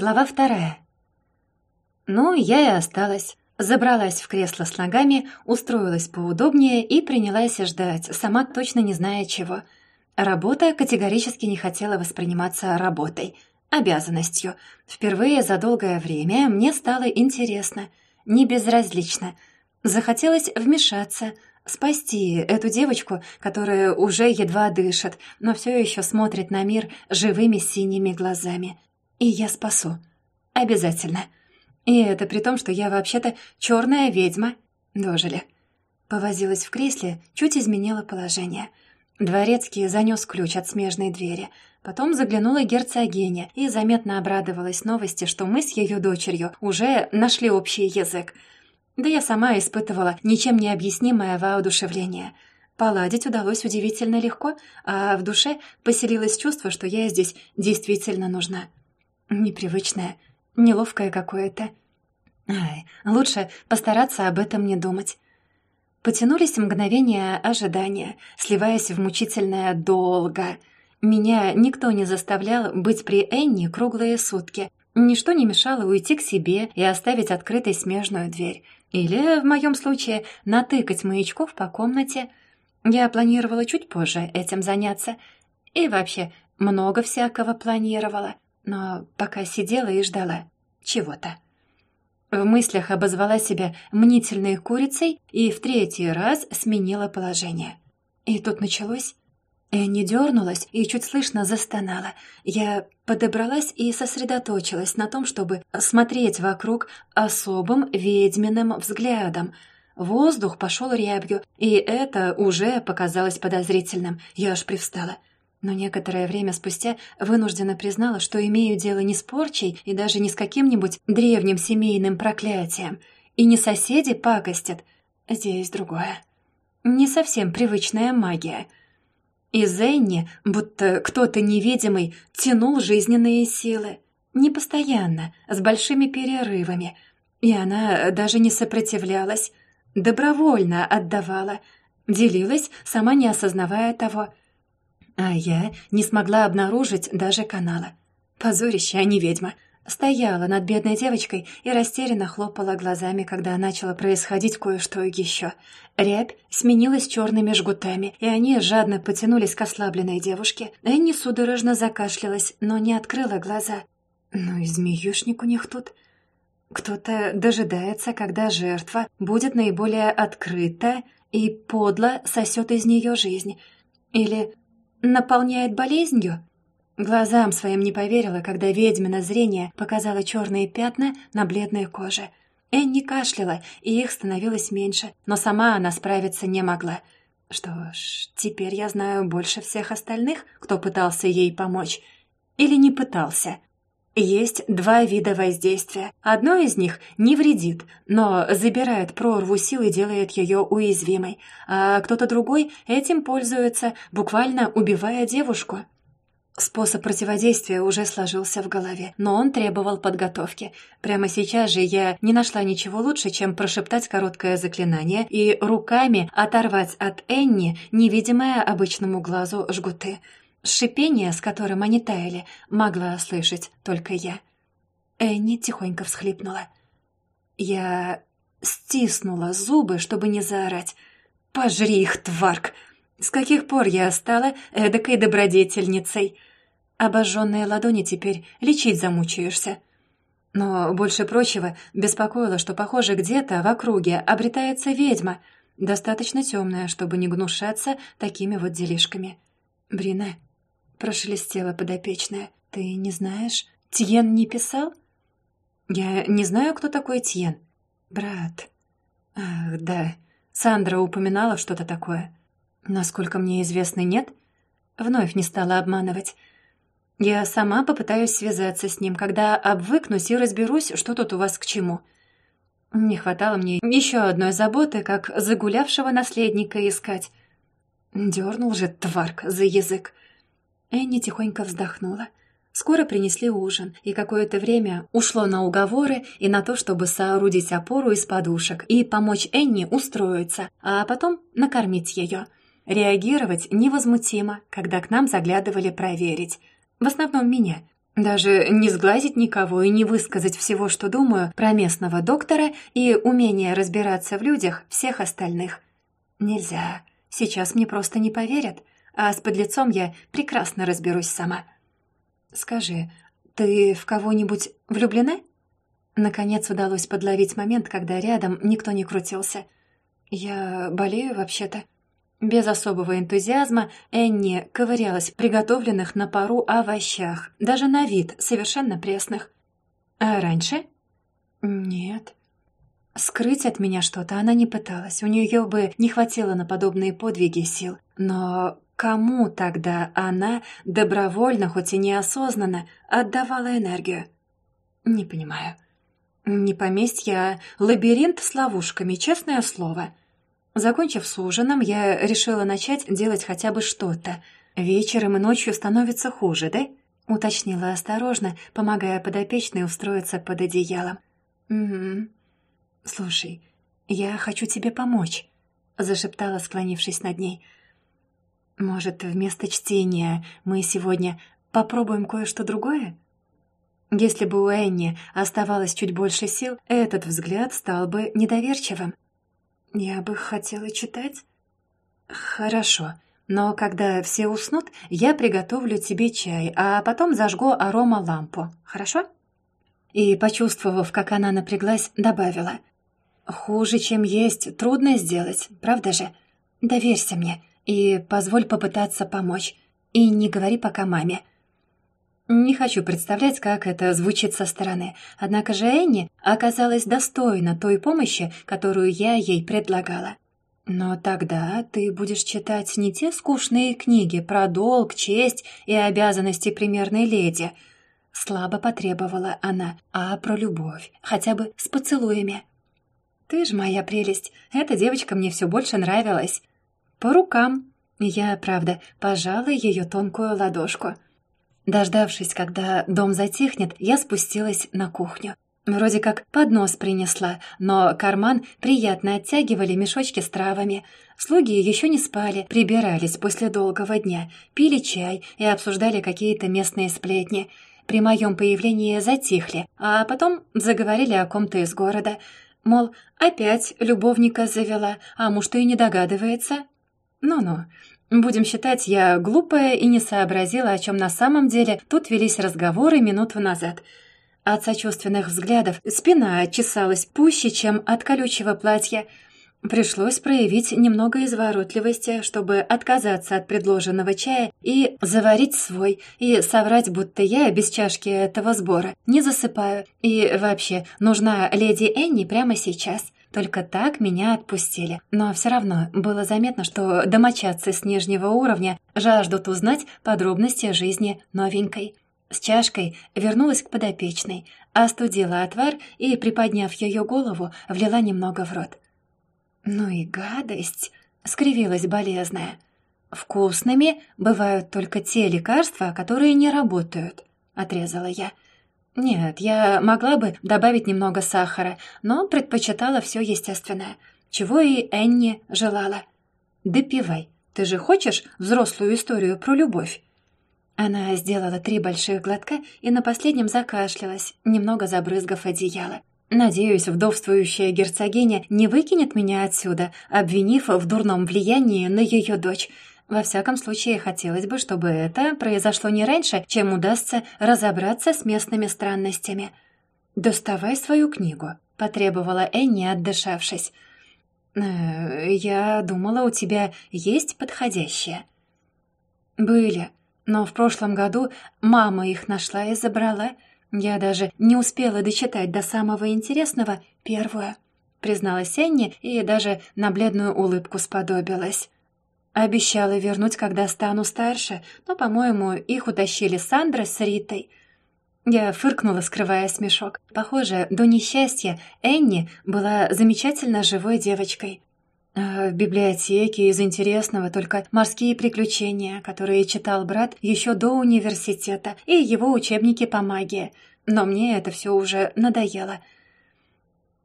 Глава вторая. Ну, я и осталась. Забралась в кресло с ногами, устроилась поудобнее и принялась ждать, сама точно не зная чего. Работа категорически не хотела восприниматься работой, обязанностью. Впервые за долгое время мне стало интересно, не безразлично. Захотелось вмешаться, спасти эту девочку, которая уже едва дышит, но все еще смотрит на мир живыми синими глазами. И я спасу. Обязательно. И это при том, что я вообще-то черная ведьма. Дожили. Повозилась в кресле, чуть изменила положение. Дворецкий занес ключ от смежной двери. Потом заглянула герцогиня и заметно обрадовалась новости, что мы с ее дочерью уже нашли общий язык. Да я сама испытывала ничем не объяснимое воодушевление. Поладить удалось удивительно легко, а в душе поселилось чувство, что я здесь действительно нужна. Непривычное, неловкое какое-то. Ай, лучше постараться об этом не думать. Потянулись мгновения ожидания, сливаясь в мучительное «долго». Меня никто не заставлял быть при Энни круглые сутки. Ничто не мешало уйти к себе и оставить открытой смежную дверь. Или, в моем случае, натыкать маячков по комнате. Я планировала чуть позже этим заняться. И вообще, много всякого планировала. Но пока сидела и ждала чего-то. В мыслях обозвала себя мнительной курицей и в третий раз сменила положение. И тут началось. Энни дернулась и чуть слышно застонала. Я подобралась и сосредоточилась на том, чтобы смотреть вокруг особым ведьминым взглядом. Воздух пошел рябью, и это уже показалось подозрительным. Я аж привстала — но некоторое время спустя вынуждена признала, что имею дело не с порчей и даже не с каким-нибудь древним семейным проклятием. И не соседи пакостят. Здесь другое. Не совсем привычная магия. И Зенни, будто кто-то невидимый, тянул жизненные силы. Не постоянно, с большими перерывами. И она даже не сопротивлялась. Добровольно отдавала. Делилась, сама не осознавая того – а я не смогла обнаружить даже канала. Позорище, а не ведьма. Стояла над бедной девочкой и растерянно хлопала глазами, когда начало происходить кое-что еще. Рябь сменилась черными жгутами, и они жадно потянулись к ослабленной девушке. Энни судорожно закашлялась, но не открыла глаза. Ну и змеюшник у них тут. Кто-то дожидается, когда жертва будет наиболее открыта и подло сосет из нее жизнь. Или наполняет болезнью? Глазам своим не поверила, когда ведьмино зрение показало черные пятна на бледной коже. Энни кашляла, и их становилось меньше, но сама она справиться не могла. Что ж, теперь я знаю больше всех остальных, кто пытался ей помочь. Или не пытался. Есть два вида воздействия. Одно из них не вредит, но забирает прорву сил и делает ее уязвимой, а кто-то другой этим пользуется, буквально убивая девушку. Способ противодействия уже сложился в голове, но он требовал подготовки. Прямо сейчас же я не нашла ничего лучше, чем прошептать короткое заклинание и руками оторвать от Энни невидимое обычному глазу жгуты — Шипение, с которым они таяли, могла слышать только я. Энни тихонько всхлипнула. Я стиснула зубы, чтобы не заорать. «Пожри их, тварк! С каких пор я стала эдакой добродетельницей? Обожженные ладони теперь лечить замучаешься». Но больше прочего беспокоило, что, похоже, где-то в округе обретается ведьма, достаточно темная, чтобы не гнушаться такими вот делишками. «Брина, прошелестела подопечная. «Ты не знаешь? Тьен не писал?» «Я не знаю, кто такой Тьен. Брат». «Ах, да. Сандра упоминала что-то такое. Насколько мне известно, нет?» Вновь не стала обманывать. «Я сама попытаюсь связаться с ним, когда обвыкнусь и разберусь, что тут у вас к чему». Не хватало мне еще одной заботы, как загулявшего наследника искать. Дернул же тварк за язык. Энни тихонько вздохнула. Скоро принесли ужин, и какое-то время ушло на уговоры и на то, чтобы соорудить опору из подушек и помочь Энни устроиться, а потом накормить ее. Реагировать невозмутимо, когда к нам заглядывали проверить. В основном меня. Даже не сглазить никого и не высказать всего, что думаю про местного доктора и умение разбираться в людях всех остальных. Нельзя. Сейчас мне просто не поверят, а с подлецом я прекрасно разберусь сама. Скажи, ты в кого-нибудь влюблена? Наконец удалось подловить момент, когда рядом никто не крутился. Я болею вообще-то. Без особого энтузиазма Энни ковырялась в приготовленных на пару овощах, даже на вид совершенно пресных. А раньше? Нет. Скрыть от меня что-то она не пыталась, у нее бы не хватило на подобные подвиги сил. Но кому тогда она добровольно, хоть и неосознанно, отдавала энергию? Не понимаю. Не поместье, а лабиринт с ловушками, честное слово. Закончив с ужином, я решила начать делать хотя бы что-то. Вечером и ночью становится хуже, да? Уточнила осторожно, помогая подопечной устроиться под одеялом. «Угу. Слушай, я хочу тебе помочь», — зашептала, склонившись над ней. «Может, вместо чтения мы сегодня попробуем кое-что другое?» Если бы у Энни оставалось чуть больше сил, этот взгляд стал бы недоверчивым. «Я бы хотела читать». «Хорошо, но когда все уснут, я приготовлю тебе чай, а потом зажгу арома-лампу, хорошо?» И, почувствовав, как она напряглась, добавила. «Хуже, чем есть, трудно сделать, правда же? Доверься мне и позволь попытаться помочь. И не говори пока маме. Не хочу представлять, как это звучит со стороны. Однако же Энни оказалась достойна той помощи, которую я ей предлагала. Но тогда ты будешь читать не те скучные книги про долг, честь и обязанности примерной леди. Слабо потребовала она, а про любовь, хотя бы с поцелуями. Ты ж моя прелесть, эта девочка мне все больше нравилась. По рукам. Я, правда, пожала ее тонкую ладошку. Дождавшись, когда дом затихнет, я спустилась на кухню. Вроде как поднос принесла, но карман приятно оттягивали мешочки с травами. Слуги еще не спали, прибирались после долгого дня, пили чай и обсуждали какие-то местные сплетни. При моем появлении затихли, а потом заговорили о ком-то из города. Мол, опять любовника завела, а муж-то и не догадывается. Ну-ну, Будем считать, я глупая и не сообразила, о чем на самом деле тут велись разговоры минуту назад. От сочувственных взглядов спина чесалась пуще, чем от колючего платья. Пришлось проявить немного изворотливости, чтобы отказаться от предложенного чая и заварить свой, и соврать, будто я без чашки этого сбора не засыпаю, и вообще нужна леди Энни прямо сейчас. Только так меня отпустили. Но все равно было заметно, что домочадцы с нижнего уровня жаждут узнать подробности жизни новенькой. С чашкой вернулась к подопечной, остудила отвар и, приподняв ее голову, влила немного в рот. «Ну и гадость!» — скривилась болезная. «Вкусными бывают только те лекарства, которые не работают», — отрезала я. Нет, я могла бы добавить немного сахара, но предпочитала все естественное, чего и Энни желала. «Допивай. Ты же хочешь взрослую историю про любовь?» Она сделала три больших глотка и на последнем закашлялась, немного забрызгав одеяло. «Надеюсь, вдовствующая герцогиня не выкинет меня отсюда, обвинив в дурном влиянии на ее дочь. Во всяком случае, хотелось бы, чтобы это произошло не раньше, чем удастся разобраться с местными странностями. «Доставай свою книгу», — потребовала Энни, отдышавшись. «Э, «Я думала, у тебя есть подходящие». «Были, но в прошлом году мама их нашла и забрала. Я даже не успела дочитать до самого интересного первую», — призналась Энни и даже на бледную улыбку сподобилась. Обещала вернуть, когда стану старше, но, по-моему, их утащили Сандра с Ритой. Я фыркнула, скрывая смешок. Похоже, до несчастья Энни была замечательно живой девочкой. А в библиотеке из интересного только морские приключения, которые читал брат еще до университета, и его учебники по магии. Но мне это все уже надоело —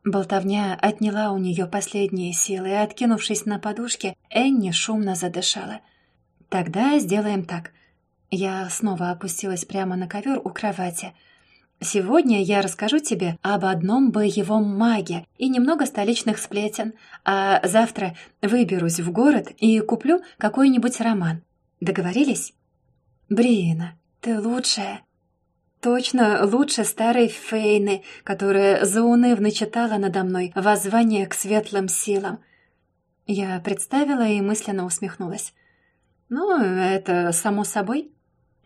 Болтовня отняла у нее последние силы, и, откинувшись на подушке, Энни шумно задышала. «Тогда сделаем так. Я снова опустилась прямо на ковер у кровати. «Сегодня я расскажу тебе об одном боевом маге и немного столичных сплетен, а завтра выберусь в город и куплю какой-нибудь роман. Договорились?» «Бриена, ты лучшая!» Точно лучше старой Фейны, которая заунывно читала надо мной воззвание к светлым силам. Я представила и мысленно усмехнулась. «Ну, это само собой».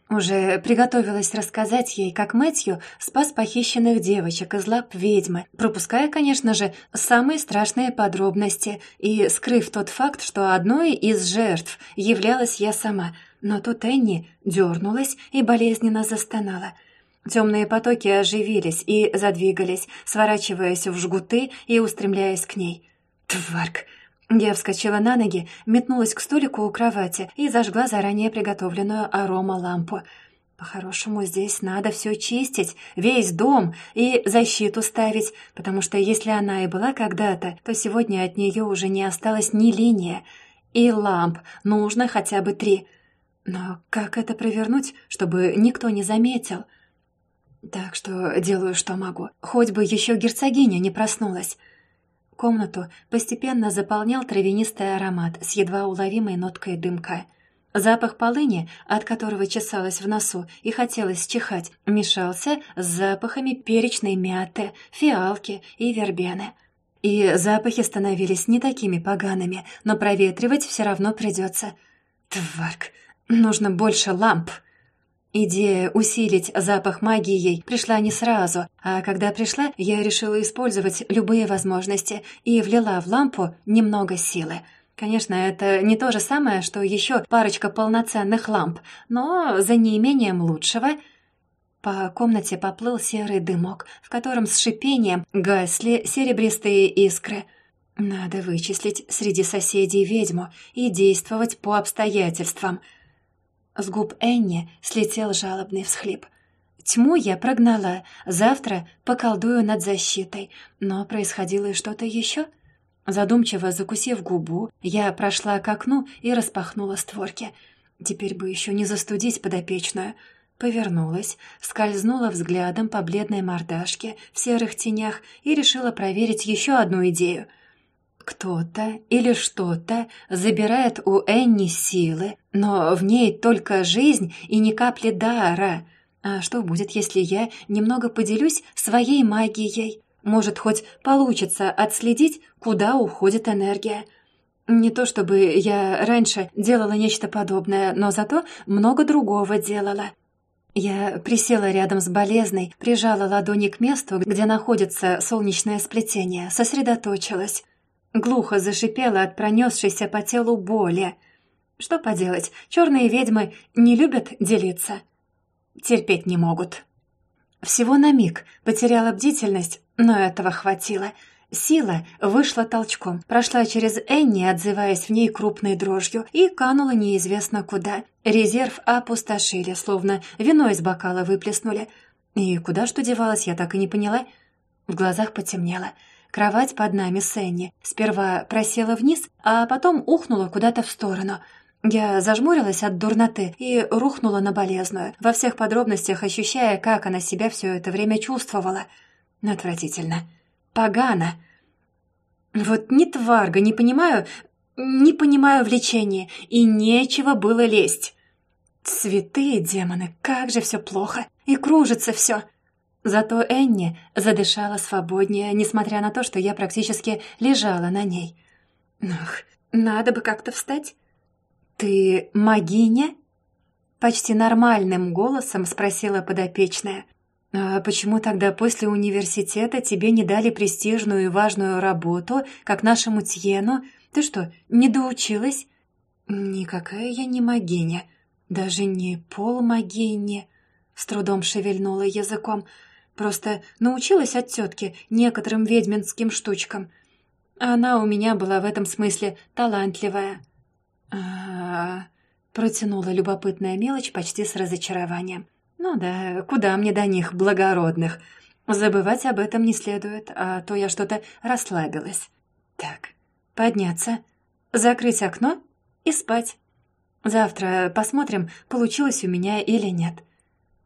Уже приготовилась рассказать ей, как Мэтью спас похищенных девочек из лап ведьмы, пропуская, конечно же, самые страшные подробности и скрыв тот факт, что одной из жертв являлась я сама. Но тут Энни дернулась и болезненно застонала. Темные потоки оживились и задвигались, сворачиваясь в жгуты и устремляясь к ней. «Тварк!» Я вскочила на ноги, метнулась к столику у кровати и зажгла заранее приготовленную арома-лампу. По-хорошему, здесь надо все чистить, весь дом и защиту ставить, потому что если она и была когда-то, то сегодня от нее уже не осталось ни линия. И ламп нужно хотя бы три. Но как это провернуть, чтобы никто не заметил? Так что делаю, что могу. Хоть бы еще герцогиня не проснулась. Комнату постепенно заполнял травянистый аромат с едва уловимой ноткой дымка. Запах полыни, от которого чесалось в носу и хотелось чихать, мешался с запахами перечной мяты, фиалки и вербены. И запахи становились не такими погаными, но проветривать все равно придется. Тварк, нужно больше ламп. Идея усилить запах магией пришла не сразу, а когда пришла, я решила использовать любые возможности и влила в лампу немного силы. Конечно, это не то же самое, что еще парочка полноценных ламп, но за неимением лучшего... По комнате поплыл серый дымок, в котором с шипением гасли серебристые искры. Надо вычислить среди соседей ведьму и действовать по обстоятельствам — с губ Энни слетел жалобный всхлип. Тьму я прогнала, завтра поколдую над защитой, но происходило что-то еще. Задумчиво закусив губу, я прошла к окну и распахнула створки. Теперь бы еще не застудить подопечную. Повернулась, скользнула взглядом по бледной мордашке в серых тенях и решила проверить еще одну идею — кто-то или что-то забирает у Энни силы, но в ней только жизнь и ни капли дара. А что будет, если я немного поделюсь своей магией? Может, хоть получится отследить, куда уходит энергия. Не то чтобы я раньше делала нечто подобное, но зато много другого делала. Я присела рядом с болезной, прижала ладони к месту, где находится солнечное сплетение, сосредоточилась. Глухо зашипела от пронесшейся по телу боли. Что поделать, черные ведьмы не любят делиться. Терпеть не могут. Всего на миг потеряла бдительность, но этого хватило. Сила вышла толчком, прошла через Энни, отзываясь в ней крупной дрожью, и канула неизвестно куда. Резерв опустошили, словно вино из бокала выплеснули. И куда что девалось, я так и не поняла. В глазах потемнело — Кровать под нами с Энни сперва просела вниз, а потом ухнула куда-то в сторону. Я зажмурилась от дурноты и рухнула на болезную, во всех подробностях ощущая, как она себя все это время чувствовала. Отвратительно. Погано. Вот ни тварга, не понимаю, не понимаю влечения, и нечего было лезть. Святые демоны, как же все плохо, и кружится все. Зато Энни задышала свободнее, несмотря на то, что я практически лежала на ней. «Ах, надо бы как-то встать». «Ты магиня?» Почти нормальным голосом спросила подопечная. «А почему тогда после университета тебе не дали престижную и важную работу, как нашему Тьену? Ты что, не доучилась?» «Никакая я не магиня, даже не полмагиня», — с трудом шевельнула языком, — Просто научилась от тетки некоторым ведьминским штучкам. Она у меня была в этом смысле талантливая. А, -а, -а протянула любопытная мелочь почти с разочарованием. Ну да, куда мне до них, благородных? Забывать об этом не следует, а то я что-то расслабилась. Так, подняться, закрыть окно и спать. Завтра посмотрим, получилось у меня или нет.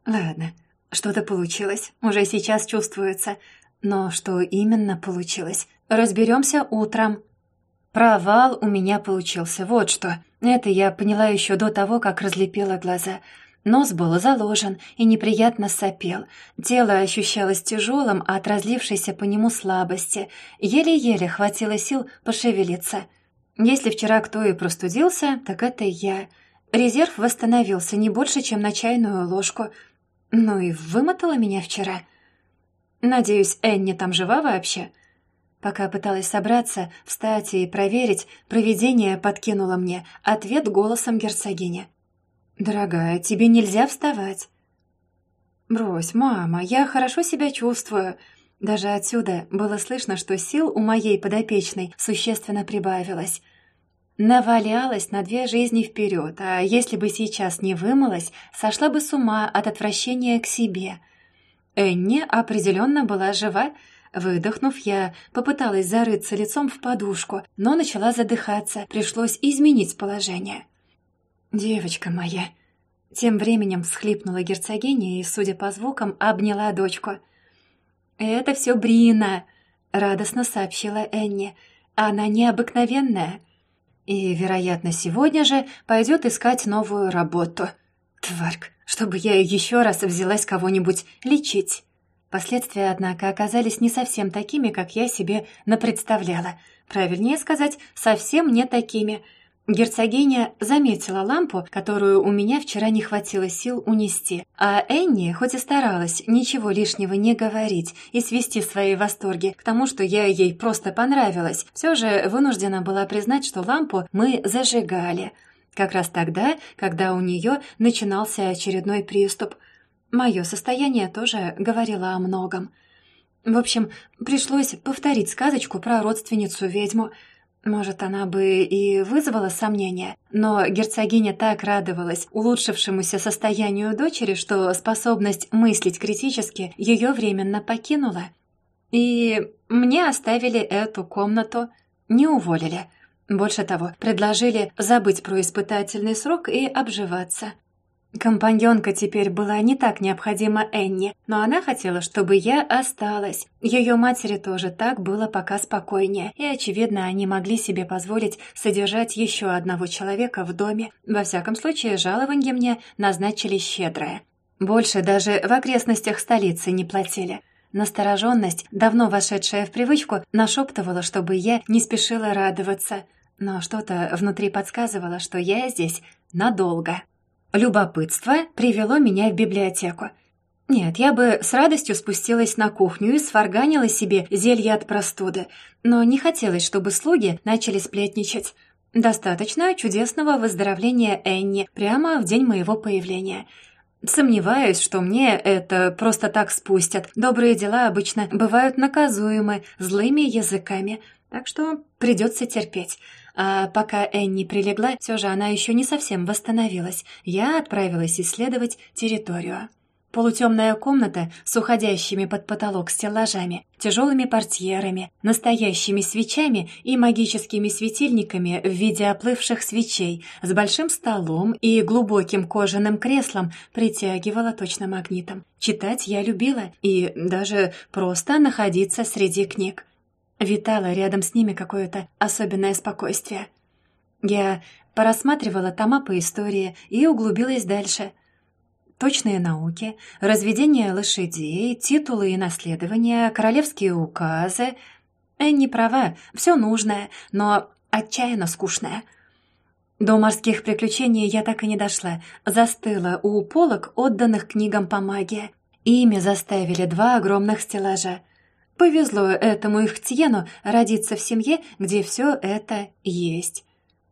Ладно, что-то получилось, уже сейчас чувствуется. Но что именно получилось, разберемся утром. Провал у меня получился, вот что. Это я поняла еще до того, как разлепила глаза. Нос был заложен и неприятно сопел. Тело ощущалось тяжелым от разлившейся по нему слабости. Еле-еле хватило сил пошевелиться. Если вчера кто и простудился, так это я. Резерв восстановился не больше, чем на чайную ложку. Ну и вымотала меня вчера. Надеюсь, Энни там жива вообще?» Пока пыталась собраться, встать и проверить, провидение подкинуло мне ответ голосом герцогини. «Дорогая, тебе нельзя вставать». «Брось, мама, я хорошо себя чувствую». Даже отсюда было слышно, что сил у моей подопечной существенно прибавилось. Навалялась на две жизни вперед, а если бы сейчас не вымылась, сошла бы с ума от отвращения к себе. Энни определенно была жива, Выдохнув, я попыталась зарыться лицом в подушку, но начала задыхаться, пришлось изменить положение. «Девочка моя!» Тем временем всхлипнула герцогиня и, судя по звукам, обняла дочку. «Это все Брина!» — радостно сообщила Энни. «Она необыкновенная!» И, вероятно, сегодня же пойдет искать новую работу. Тварк, чтобы я еще раз взялась кого-нибудь лечить. Последствия, однако, оказались не совсем такими, как я себе напредставляла. Правильнее сказать, совсем не такими. Герцогиня заметила лампу, которую у меня вчера не хватило сил унести, а Энни, хоть и старалась ничего лишнего не говорить и свести свои восторги к тому, что я ей просто понравилась, все же вынуждена была признать, что лампу мы зажигали. Как раз тогда, когда у нее начинался очередной приступ – Мое состояние тоже говорило о многом. В общем, пришлось повторить сказочку про родственницу-ведьму. Может, она бы и вызвала сомнения, но герцогиня так радовалась улучшившемуся состоянию дочери, что способность мыслить критически ее временно покинула. И мне оставили эту комнату, не уволили. Больше того, предложили забыть про испытательный срок и обживаться. Компаньонка теперь была не так необходима Энни, но она хотела, чтобы я осталась. Ее матери тоже так было пока спокойнее, и, очевидно, они могли себе позволить содержать еще одного человека в доме. Во всяком случае, жалование мне назначили щедрое. Больше даже в окрестностях столицы не платили. Настороженность, давно вошедшая в привычку, нашептывала, чтобы я не спешила радоваться. Но что-то внутри подсказывало, что я здесь надолго. Любопытство привело меня в библиотеку. Нет, я бы с радостью спустилась на кухню и сварганила себе зелье от простуды, но не хотелось, чтобы слуги начали сплетничать. Достаточно чудесного выздоровления Энни прямо в день моего появления. Сомневаюсь, что мне это просто так спустят. Добрые дела обычно бывают наказуемы злыми языками, так что придется терпеть. А пока Энни прилегла, все же она еще не совсем восстановилась. Я отправилась исследовать территорию. Полутемная комната с уходящими под потолок стеллажами, тяжелыми портьерами, настоящими свечами и магическими светильниками в виде оплывших свечей, с большим столом и глубоким кожаным креслом притягивала точно магнитом. Читать я любила и даже просто находиться среди книг. Витало рядом с ними какое-то особенное спокойствие. Я порассматривала тома по истории и углубилась дальше. Точные науки, разведение лошадей, титулы и наследования, королевские указы. Энни права, все нужное, но отчаянно скучное. До морских приключений я так и не дошла, застыла у полок, отданных книгам по магии. Ими заставили два огромных стеллажа — Повезло этому Ихтьену родиться в семье, где все это есть.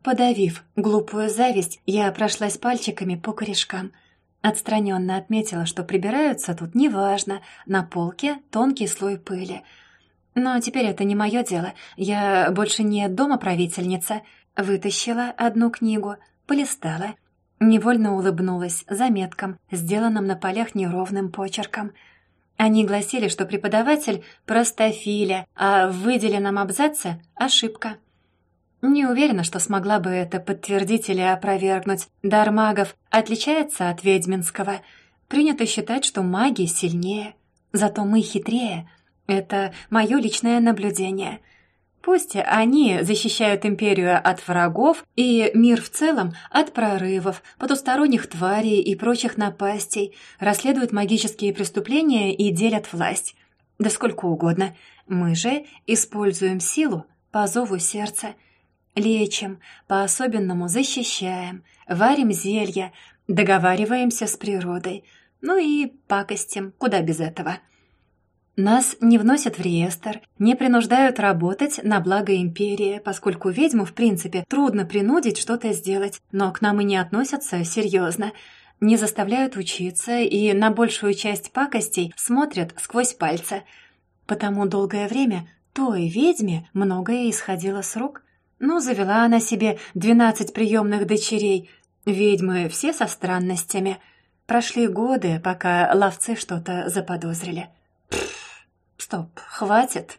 Подавив глупую зависть, я прошлась пальчиками по корешкам. Отстраненно отметила, что прибираются тут неважно, на полке тонкий слой пыли. Но теперь это не мое дело, я больше не домоправительница. Вытащила одну книгу, полистала, невольно улыбнулась заметкам, сделанным на полях неровным почерком — они гласили, что преподаватель простофиля, а в выделенном абзаце ошибка. Не уверена, что смогла бы это подтвердить или опровергнуть. Дар магов отличается от ведьминского. Принято считать, что маги сильнее. Зато мы хитрее. Это мое личное наблюдение. Пусть они защищают империю от врагов и мир в целом от прорывов, потусторонних тварей и прочих напастей, расследуют магические преступления и делят власть. Да сколько угодно. Мы же используем силу по зову сердца. Лечим, по-особенному защищаем, варим зелья, договариваемся с природой. Ну и пакостим, куда без этого. Нас не вносят в реестр, не принуждают работать на благо империи, поскольку ведьму, в принципе, трудно принудить что-то сделать, но к нам и не относятся серьезно. Не заставляют учиться и на большую часть пакостей смотрят сквозь пальцы. Потому долгое время той ведьме многое исходило с рук. Ну, завела она себе двенадцать приемных дочерей. Ведьмы все со странностями. Прошли годы, пока ловцы что-то заподозрили. Стоп, хватит.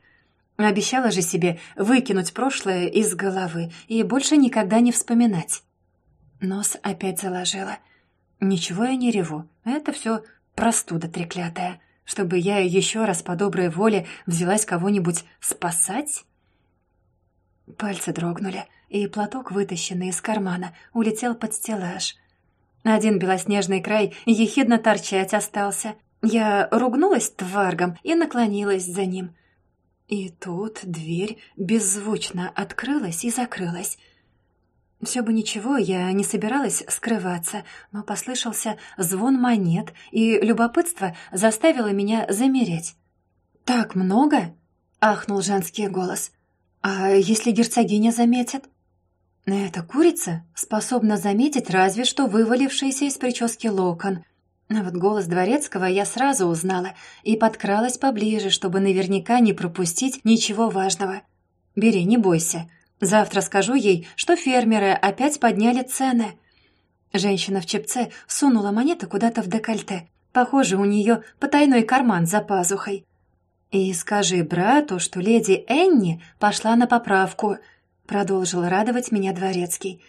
Обещала же себе выкинуть прошлое из головы и больше никогда не вспоминать. Нос опять заложила. Ничего я не реву. Это все простуда треклятая. Чтобы я еще раз по доброй воле взялась кого-нибудь спасать? Пальцы дрогнули, и платок, вытащенный из кармана, улетел под стеллаж. Один белоснежный край ехидно торчать остался, я ругнулась тваргом и наклонилась за ним. И тут дверь беззвучно открылась и закрылась. Все бы ничего, я не собиралась скрываться, но послышался звон монет, и любопытство заставило меня замереть. «Так много?» — ахнул женский голос. «А если герцогиня заметит?» «Эта курица способна заметить разве что вывалившийся из прически локон», а вот голос дворецкого я сразу узнала и подкралась поближе, чтобы наверняка не пропустить ничего важного. «Бери, не бойся. Завтра скажу ей, что фермеры опять подняли цены». Женщина в чепце сунула монеты куда-то в декольте. Похоже, у нее потайной карман за пазухой. «И скажи брату, что леди Энни пошла на поправку», — продолжил радовать меня дворецкий.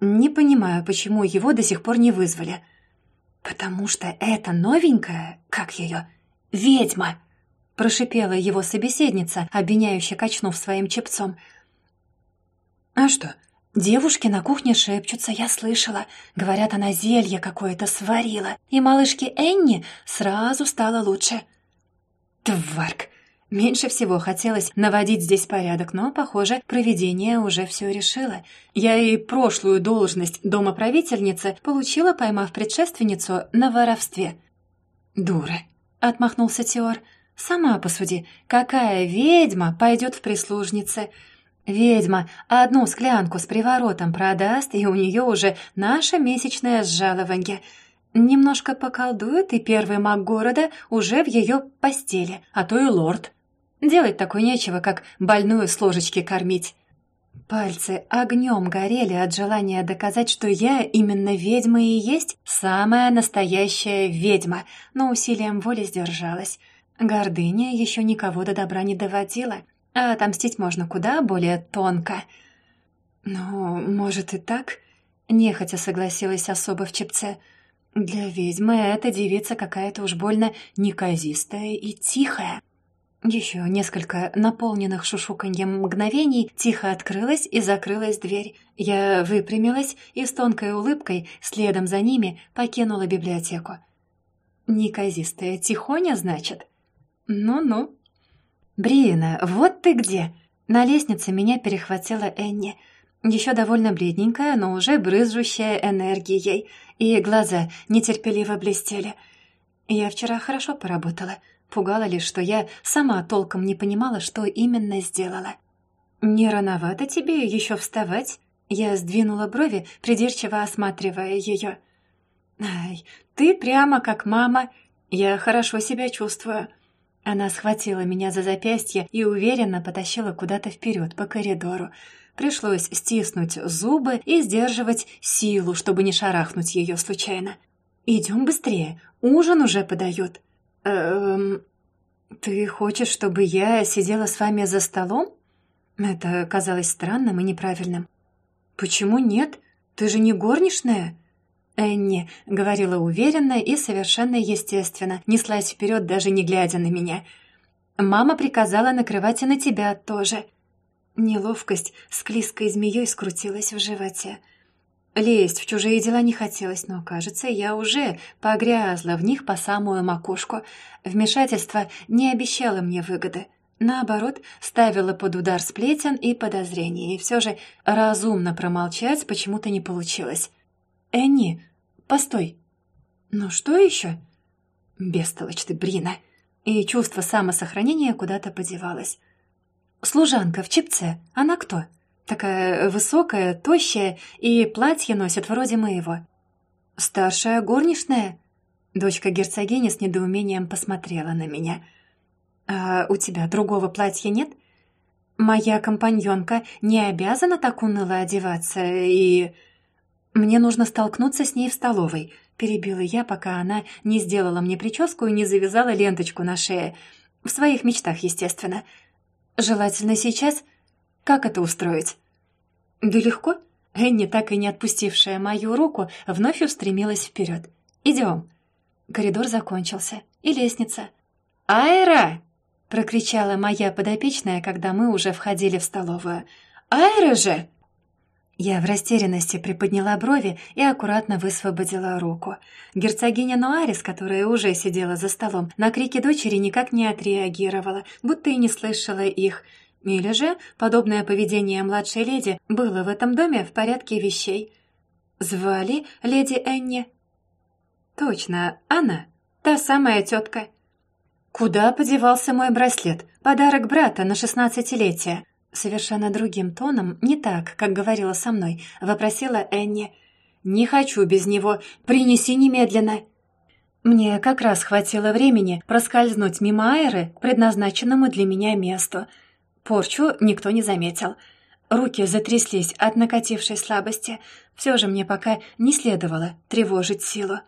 «Не понимаю, почему его до сих пор не вызвали». «Потому что это новенькая, как ее, ведьма!» прошипела его собеседница, обвиняюще качнув своим чепцом. «А что, девушки на кухне шепчутся, я слышала. Говорят, она зелье какое-то сварила, и малышке Энни сразу стало лучше». «Тварк! Меньше всего хотелось наводить здесь порядок, но, похоже, провидение уже все решило. Я и прошлую должность домоправительницы получила, поймав предшественницу на воровстве. «Дура!» — отмахнулся Теор. «Сама посуди, какая ведьма пойдет в прислужницы?» Ведьма одну склянку с приворотом продаст, и у нее уже наше месячное сжалованье. Немножко поколдует, и первый маг города уже в ее постели, а то и лорд. Делать такое нечего, как больную с ложечки кормить. Пальцы огнем горели от желания доказать, что я именно ведьма и есть самая настоящая ведьма, но усилием воли сдержалась. Гордыня еще никого до добра не доводила, а отомстить можно куда более тонко. «Ну, может и так?» — нехотя согласилась особо в чепце. «Для ведьмы эта девица какая-то уж больно неказистая и тихая». Еще несколько наполненных шушуканьем мгновений тихо открылась и закрылась дверь. Я выпрямилась и с тонкой улыбкой следом за ними покинула библиотеку. «Неказистая тихоня, значит?» «Ну-ну». «Бриена, вот ты где!» На лестнице меня перехватила Энни. Еще довольно бледненькая, но уже брызжущая энергией, и глаза нетерпеливо блестели. «Я вчера хорошо поработала». Пугало лишь, что я сама толком не понимала, что именно сделала. «Не рановато тебе еще вставать?» Я сдвинула брови, придирчиво осматривая ее. «Ай, ты прямо как мама. Я хорошо себя чувствую». Она схватила меня за запястье и уверенно потащила куда-то вперед по коридору. Пришлось стиснуть зубы и сдерживать силу, чтобы не шарахнуть ее случайно. «Идем быстрее, ужин уже подают». «Эм... Ты хочешь, чтобы я сидела с вами за столом?» Это казалось странным и неправильным. «Почему нет? Ты же не горничная?» Энни говорила уверенно и совершенно естественно, неслась вперед, даже не глядя на меня. «Мама приказала накрывать и на тебя тоже». Неловкость с клизкой змеей скрутилась в животе. Лезть в чужие дела не хотелось, но, кажется, я уже погрязла в них по самую макушку. Вмешательство не обещало мне выгоды. Наоборот, ставила под удар сплетен и подозрений, и все же разумно промолчать почему-то не получилось. «Энни, постой!» «Ну что еще?» «Бестолочь ты, Брина!» И чувство самосохранения куда-то подевалось. «Служанка в чипце, она кто?» Такая высокая, тощая и платье носит вроде моего. Старшая горничная? Дочка герцогини с недоумением посмотрела на меня. А у тебя другого платья нет? Моя компаньонка не обязана так уныло одеваться, и... Мне нужно столкнуться с ней в столовой, перебила я, пока она не сделала мне прическу и не завязала ленточку на шее. В своих мечтах, естественно. Желательно сейчас как это устроить?» «Да легко». Энни, так и не отпустившая мою руку, вновь устремилась вперед. «Идем». Коридор закончился. И лестница. «Айра!» — прокричала моя подопечная, когда мы уже входили в столовую. «Айра же!» Я в растерянности приподняла брови и аккуратно высвободила руку. Герцогиня Нуарис, которая уже сидела за столом, на крики дочери никак не отреагировала, будто и не слышала их, или же подобное поведение младшей леди было в этом доме в порядке вещей. Звали леди Энни? Точно, она, та самая тетка. Куда подевался мой браслет? Подарок брата на шестнадцатилетие. Совершенно другим тоном, не так, как говорила со мной, вопросила Энни. «Не хочу без него. Принеси немедленно». Мне как раз хватило времени проскользнуть мимо Айры предназначенному для меня месту — Порчу никто не заметил. Руки затряслись от накатившей слабости. Все же мне пока не следовало тревожить силу.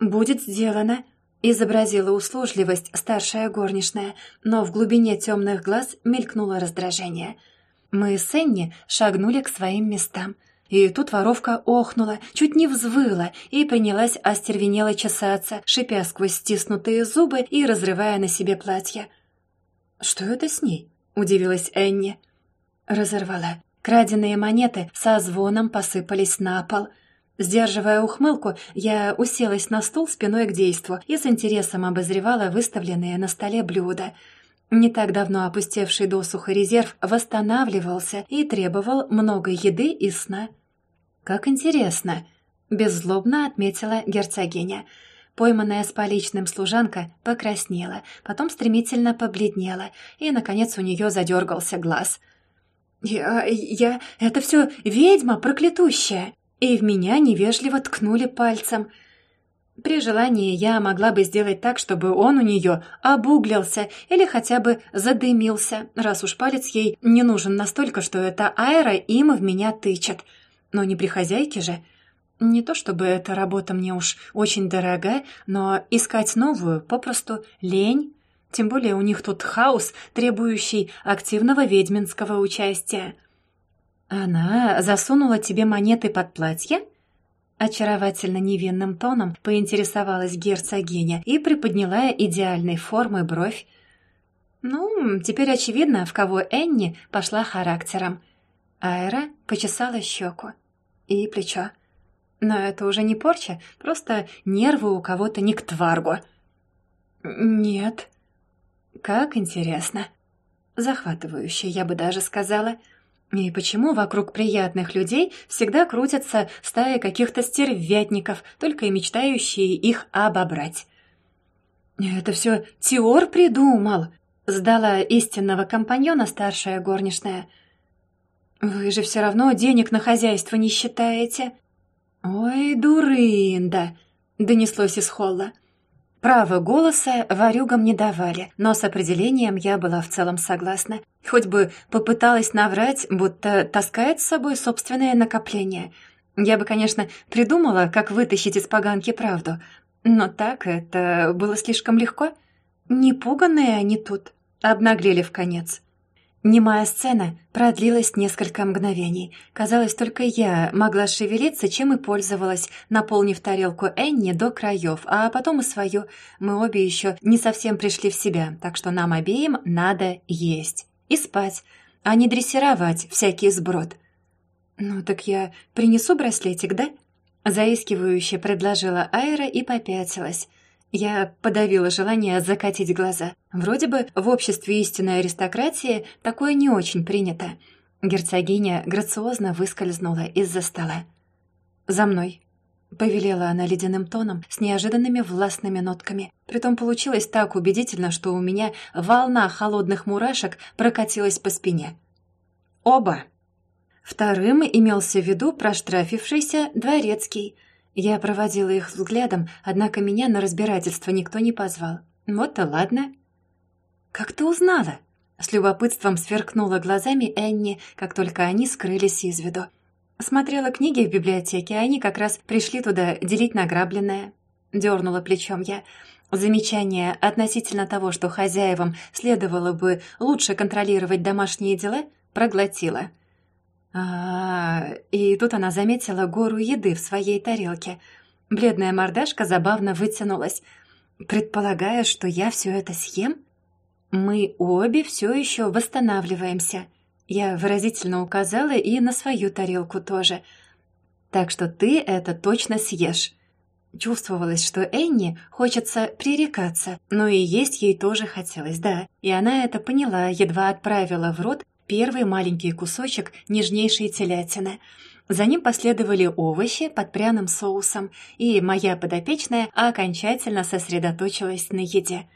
«Будет сделано», — изобразила услужливость старшая горничная, но в глубине темных глаз мелькнуло раздражение. Мы с Энни шагнули к своим местам. И тут воровка охнула, чуть не взвыла и принялась остервенело чесаться, шипя сквозь стиснутые зубы и разрывая на себе платье. «Что это с ней?» — удивилась Энни. Разорвала. Краденые монеты со звоном посыпались на пол. Сдерживая ухмылку, я уселась на стул спиной к действу и с интересом обозревала выставленные на столе блюда. Не так давно опустевший досуха резерв восстанавливался и требовал много еды и сна. «Как интересно!» — беззлобно отметила герцогиня — Пойманная с поличным служанка покраснела, потом стремительно побледнела, и, наконец, у нее задергался глаз. «Я... я... это все ведьма проклятущая!» И в меня невежливо ткнули пальцем. При желании я могла бы сделать так, чтобы он у нее обуглился или хотя бы задымился, раз уж палец ей не нужен настолько, что эта аэра им в меня тычет. Но не при хозяйке же. Не то чтобы эта работа мне уж очень дорога, но искать новую попросту лень. Тем более у них тут хаос, требующий активного ведьминского участия. Она засунула тебе монеты под платье? Очаровательно невинным тоном поинтересовалась герцогиня и приподняла идеальной формы бровь. Ну, теперь очевидно, в кого Энни пошла характером. Айра почесала щеку и плечо. Но это уже не порча, просто нервы у кого-то не к тваргу. Нет. Как интересно. Захватывающе, я бы даже сказала. И почему вокруг приятных людей всегда крутятся стаи каких-то стервятников, только и мечтающие их обобрать? «Это все Теор придумал», — сдала истинного компаньона старшая горничная. «Вы же все равно денег на хозяйство не считаете». «Ой, дурында!» — донеслось из холла. Право голоса варюгам не давали, но с определением я была в целом согласна. Хоть бы попыталась наврать, будто таскает с собой собственное накопление. Я бы, конечно, придумала, как вытащить из поганки правду, но так это было слишком легко. Непуганные они тут, обнаглели в конец. Немая сцена продлилась несколько мгновений. Казалось, только я могла шевелиться, чем и пользовалась, наполнив тарелку Энни до краев, а потом и свою. Мы обе еще не совсем пришли в себя, так что нам обеим надо есть и спать, а не дрессировать всякий сброд. «Ну так я принесу браслетик, да?» Заискивающе предложила Айра и попятилась. Я подавила желание закатить глаза. Вроде бы в обществе истинной аристократии такое не очень принято. Герцогиня грациозно выскользнула из-за стола. «За мной», — повелела она ледяным тоном с неожиданными властными нотками. Притом получилось так убедительно, что у меня волна холодных мурашек прокатилась по спине. «Оба!» Вторым имелся в виду проштрафившийся дворецкий — я проводила их взглядом, однако меня на разбирательство никто не позвал. Вот и ладно. «Как ты узнала?» С любопытством сверкнула глазами Энни, как только они скрылись из виду. Смотрела книги в библиотеке, они как раз пришли туда делить награбленное. Дернула плечом я. Замечание относительно того, что хозяевам следовало бы лучше контролировать домашние дела, проглотила — а, и тут она заметила гору еды в своей тарелке. Бледная мордашка забавно вытянулась. Предполагая, что я все это съем? Мы обе все еще восстанавливаемся. Я выразительно указала и на свою тарелку тоже. Так что ты это точно съешь. Чувствовалось, что Энни хочется пререкаться, но и есть ей тоже хотелось, да. И она это поняла, едва отправила в рот первый маленький кусочек нежнейшей телятины. За ним последовали овощи под пряным соусом, и моя подопечная окончательно сосредоточилась на еде.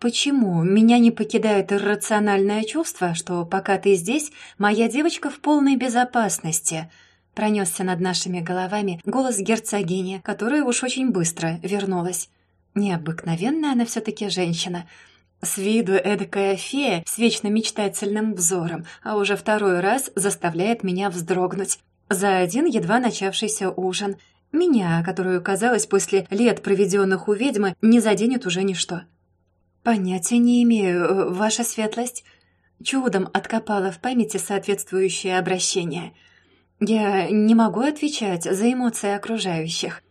«Почему меня не покидает иррациональное чувство, что пока ты здесь, моя девочка в полной безопасности?» Пронесся над нашими головами голос герцогини, которая уж очень быстро вернулась. Необыкновенная она все-таки женщина, с виду эдакая фея с вечно мечтательным взором, а уже второй раз заставляет меня вздрогнуть. За один едва начавшийся ужин. Меня, которую, казалось, после лет, проведенных у ведьмы, не заденет уже ничто. «Понятия не имею, э, ваша светлость». Чудом откопала в памяти соответствующее обращение. «Я не могу отвечать за эмоции окружающих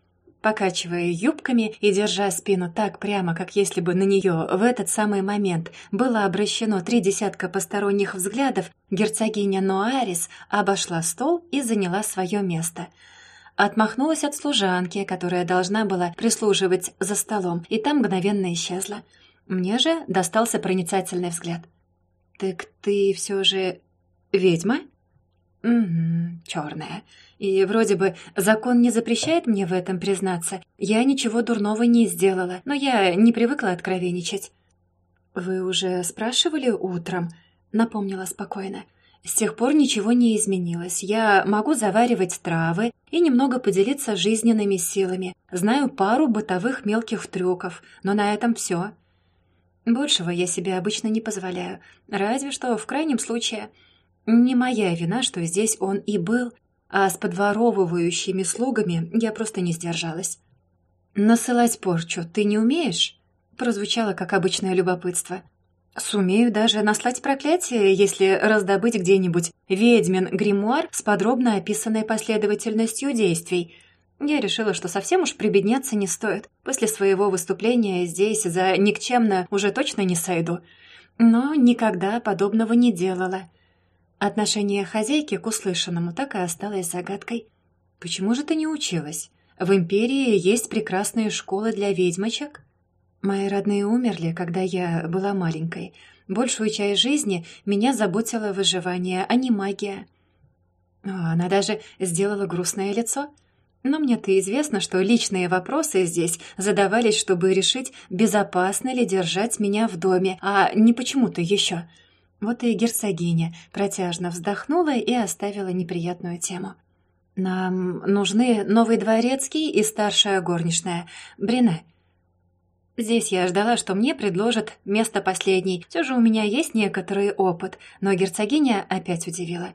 покачивая юбками и держа спину так прямо, как если бы на нее в этот самый момент было обращено три десятка посторонних взглядов, герцогиня Ноарис обошла стол и заняла свое место. Отмахнулась от служанки, которая должна была прислуживать за столом, и там мгновенно исчезла. Мне же достался проницательный взгляд. «Так ты все же ведьма?» «Угу, черная. И вроде бы закон не запрещает мне в этом признаться. Я ничего дурного не сделала, но я не привыкла откровенничать». «Вы уже спрашивали утром?» — напомнила спокойно. «С тех пор ничего не изменилось. Я могу заваривать травы и немного поделиться жизненными силами. Знаю пару бытовых мелких трюков, но на этом все. Большего я себе обычно не позволяю, разве что в крайнем случае. Не моя вина, что здесь он и был, а с подворовывающими слугами я просто не сдержалась. «Насылать порчу ты не умеешь?» прозвучало как обычное любопытство. «Сумею даже наслать проклятие, если раздобыть где-нибудь ведьмин гримуар с подробно описанной последовательностью действий», я решила, что совсем уж прибедняться не стоит. После своего выступления здесь за никчемно уже точно не сойду. Но никогда подобного не делала. Отношение хозяйки к услышанному так и осталось загадкой. «Почему же ты не училась? В Империи есть прекрасные школы для ведьмочек?» Мои родные умерли, когда я была маленькой. Большую часть жизни меня заботило выживание, а не магия. Она даже сделала грустное лицо. Но мне-то известно, что личные вопросы здесь задавались, чтобы решить, безопасно ли держать меня в доме, а не почему-то еще. Вот и герцогиня протяжно вздохнула и оставила неприятную тему. «Нам нужны новый дворецкий и старшая горничная. Брене». Здесь я ждала, что мне предложат место последней. Все же у меня есть некоторый опыт, но герцогиня опять удивила.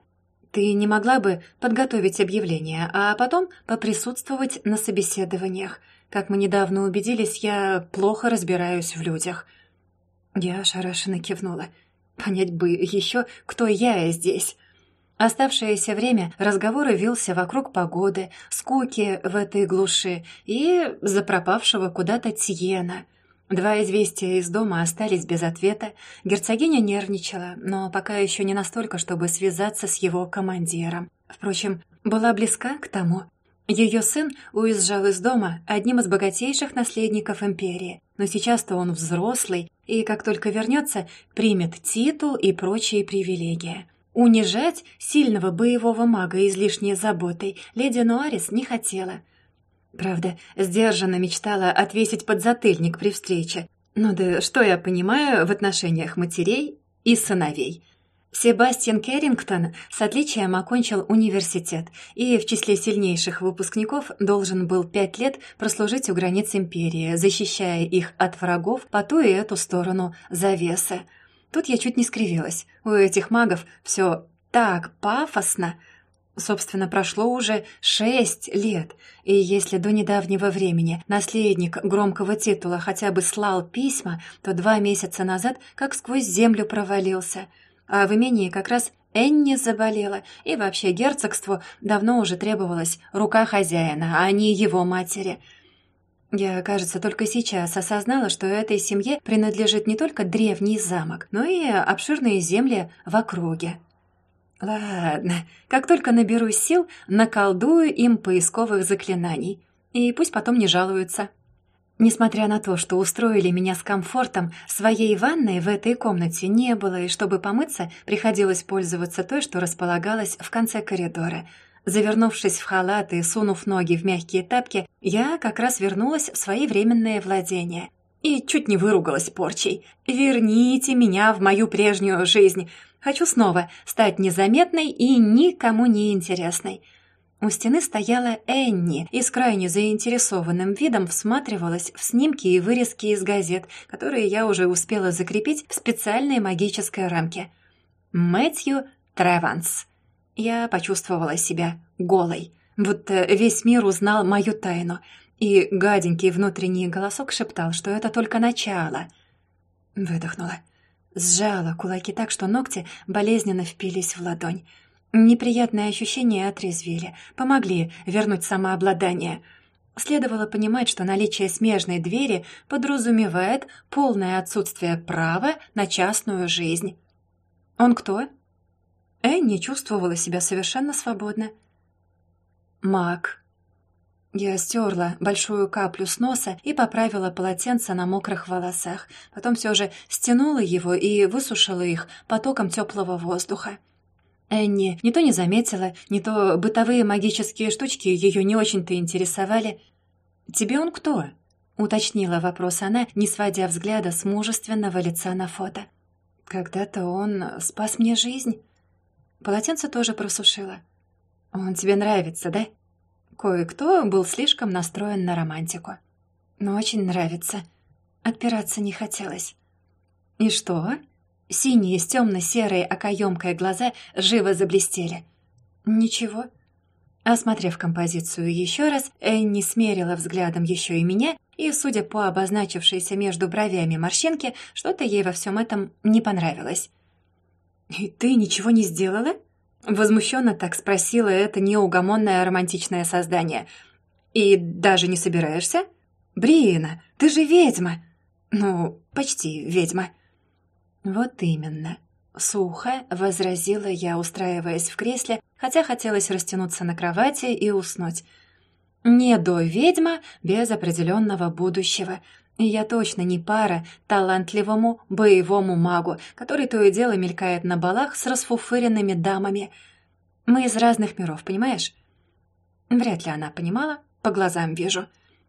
«Ты не могла бы подготовить объявление, а потом поприсутствовать на собеседованиях? Как мы недавно убедились, я плохо разбираюсь в людях». Я ошарашенно кивнула. Понять бы еще, кто я здесь. Оставшееся время разговоры велся вокруг погоды, скуки в этой глуши и запропавшего куда-то Тиена. Два известия из дома остались без ответа. Герцогиня нервничала, но пока еще не настолько, чтобы связаться с его командиром. Впрочем, была близка к тому. Ее сын уезжал из дома одним из богатейших наследников империи, но сейчас-то он взрослый и, как только вернется, примет титул и прочие привилегии. Унижать сильного боевого мага излишней заботой леди Нуарис не хотела. Правда, сдержанно мечтала отвесить подзатыльник при встрече. Ну да что я понимаю в отношениях матерей и сыновей? Себастьян Керрингтон с отличием окончил университет и в числе сильнейших выпускников должен был пять лет прослужить у границ империи, защищая их от врагов по ту и эту сторону завесы. Тут я чуть не скривилась. У этих магов все так пафосно. Собственно, прошло уже шесть лет, и если до недавнего времени наследник громкого титула хотя бы слал письма, то два месяца назад как сквозь землю провалился. А в имении как раз Энни заболела, и вообще герцогству давно уже требовалась рука хозяина, а не его матери — я, кажется, только сейчас осознала, что этой семье принадлежит не только древний замок, но и обширные земли в округе. Ладно, как только наберусь сил, наколдую им поисковых заклинаний. И пусть потом не жалуются. Несмотря на то, что устроили меня с комфортом, своей ванной в этой комнате не было, и чтобы помыться, приходилось пользоваться той, что располагалась в конце коридора — Завернувшись в халат и сунув ноги в мягкие тапки, я как раз вернулась в свои временные владения. И чуть не выругалась порчей. «Верните меня в мою прежнюю жизнь. Хочу снова стать незаметной и никому не интересной». У стены стояла Энни и с крайне заинтересованным видом всматривалась в снимки и вырезки из газет, которые я уже успела закрепить в специальной магической рамке. Мэтью Треванс. Я почувствовала себя голой, будто весь мир узнал мою тайну, и гаденький внутренний голосок шептал, что это только начало. Выдохнула. Сжала кулаки так, что ногти болезненно впились в ладонь. Неприятные ощущения отрезвили, помогли вернуть самообладание. Следовало понимать, что наличие смежной двери подразумевает полное отсутствие права на частную жизнь. «Он кто?» Энни чувствовала себя совершенно свободно. «Мак». Я стерла большую каплю с носа и поправила полотенце на мокрых волосах. Потом все же стянула его и высушила их потоком теплого воздуха. Энни не то не заметила, не то бытовые магические штучки ее не очень-то интересовали. «Тебе он кто?» — уточнила вопрос она, не сводя взгляда с мужественного лица на фото. «Когда-то он спас мне жизнь». Полотенце тоже просушила. «Он тебе нравится, да?» Кое-кто был слишком настроен на романтику. Но очень нравится. Отпираться не хотелось. «И что?» Синие с темно-серой окоемкой глаза живо заблестели. «Ничего». Осмотрев композицию еще раз, Энни смерила взглядом еще и меня, и, судя по обозначившейся между бровями морщинке, что-то ей во всем этом не понравилось. «И ты ничего не сделала?» Возмущенно так спросила это неугомонное романтичное создание. «И даже не собираешься?» «Бриена, ты же ведьма!» «Ну, почти ведьма». «Вот именно», — сухо возразила я, устраиваясь в кресле, хотя хотелось растянуться на кровати и уснуть. «Не до ведьма без определенного будущего», я точно не пара талантливому боевому магу, который то и дело мелькает на балах с расфуфыренными дамами. Мы из разных миров, понимаешь? Вряд ли она понимала, по глазам вижу.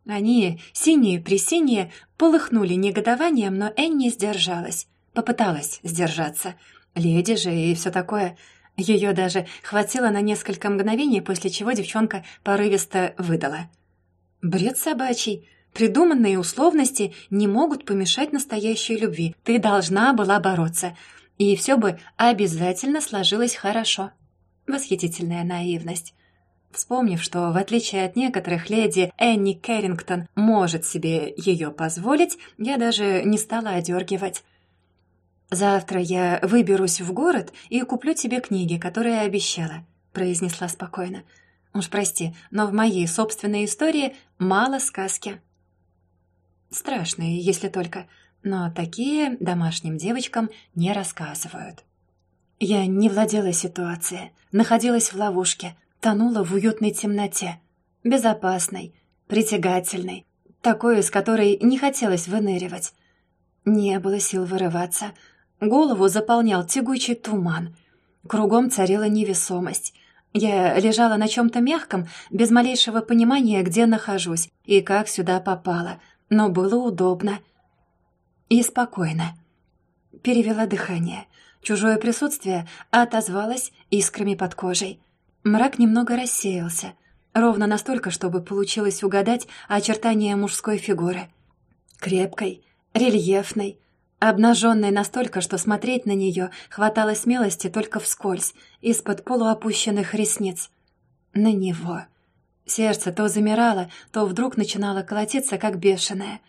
Они, синие-пресиние, полыхнули негодованием, но Энни сдержалась. Попыталась сдержаться. Леди же и все такое. Ее даже хватило на несколько мгновений, после чего девчонка порывисто выдала. «Бред собачий!» Придуманные условности не могут помешать настоящей любви. Ты должна была бороться. И все бы обязательно сложилось хорошо. Восхитительная наивность. Вспомнив, что, в отличие от некоторых, леди Энни Керрингтон может себе ее позволить, я даже не стала одергивать. «Завтра я выберусь в город и куплю тебе книги, которые обещала», — произнесла спокойно. «Уж прости, но в моей собственной истории мало сказки». Страшные, если только, но такие домашним девочкам не рассказывают. Я не владела ситуацией, находилась в ловушке, тонула в уютной темноте, безопасной, притягательной, такой, из которой не хотелось выныривать. Не было сил вырываться. Голову заполнял тягучий туман. Кругом царила невесомость. Я лежала на чем-то мягком, без малейшего понимания, где нахожусь и как сюда попала, но было удобно и спокойно. Перевела дыхание. Чужое присутствие отозвалось искрами под кожей. Мрак немного рассеялся. Ровно настолько, чтобы получилось угадать очертания мужской фигуры. Крепкой, рельефной, обнаженной настолько, что смотреть на нее хватало смелости только вскользь, из-под полуопущенных ресниц. На него. Сердце то замирало, то вдруг начинало колотиться, как бешеное.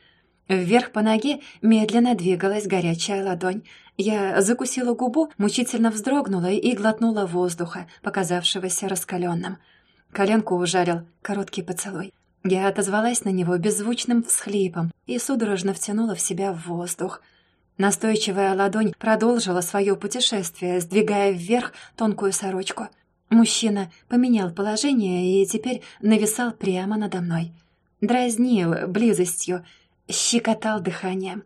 Вверх по ноге медленно двигалась горячая ладонь. Я закусила губу, мучительно вздрогнула и глотнула воздуха, показавшегося раскаленным. Коленку ужарил короткий поцелуй. Я отозвалась на него беззвучным всхлипом и судорожно втянула в себя воздух. Настойчивая ладонь продолжила свое путешествие, сдвигая вверх тонкую сорочку. Мужчина поменял положение и теперь нависал прямо надо мной. Дразнил близостью, щекотал дыханием.